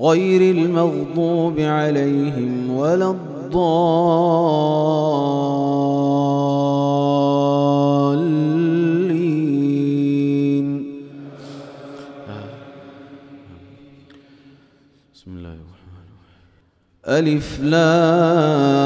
غير المغضوب عليهم ولا الضالين. بسم الله الرحمن الرحيم. ألف لام.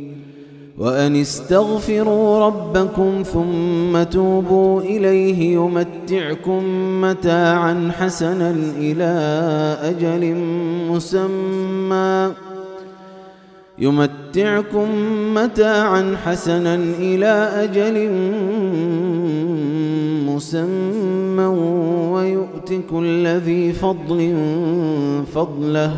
وأن استغفروا ربكم ثم توبوا إليه يمتعكم متاعا حسنا إلى أجل مسمى. يمتعكم متاعا حسنا إلى أجل مسمى. ويؤت كل ذي فضل فضله.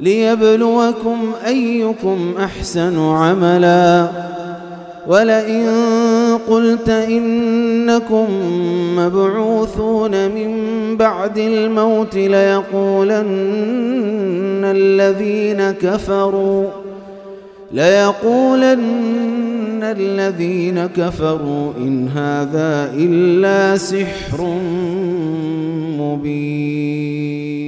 ليبلوكم أيكم أحسن عملا. ولئن قلت إنكم مبعوثون من بعد الموت ليقولن الذين كفروا ليقولن الذين كفروا إن هذا إلا سحر مبين.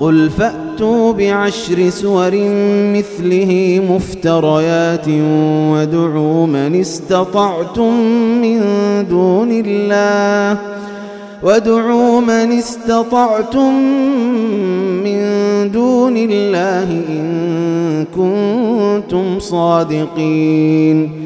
قل فأتوا بعشر سور مثله مفتريات وادعوا من استطعتم من دون الله وادعوا من استطعتم من دون الله إن كنتم صادقين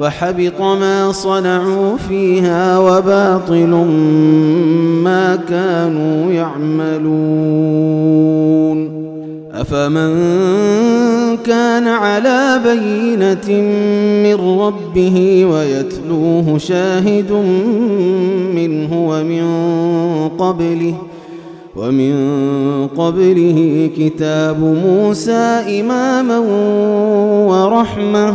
ما صنعوا فيها وباطل ما كانوا يعملون. أفمن كان على بينة من ربه ويتلوه شاهد منه ومن قبله ومن قبله كتاب موسى إماما ورحمة.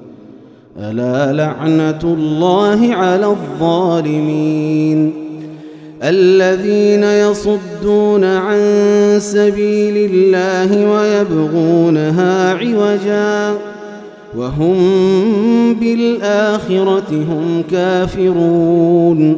ألا لعنة الله على الظالمين الذين يصدون عن سبيل الله ويبغونها عوجا وهم بالآخرة هم كافرون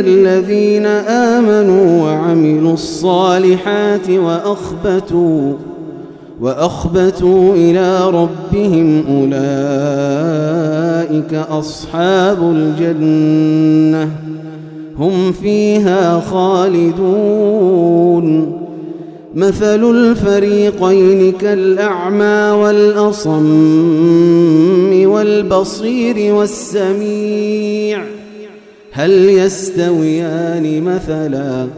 الذين آمنوا وعملوا الصالحات وأخبتوا وأخبتوا إلى ربهم أولئك أصحاب الجنة هم فيها خالدون. مثل الفريقين كالأعمى والأصم والبصير والسميع هل يستويان مثلا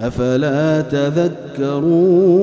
أفلا تذكرون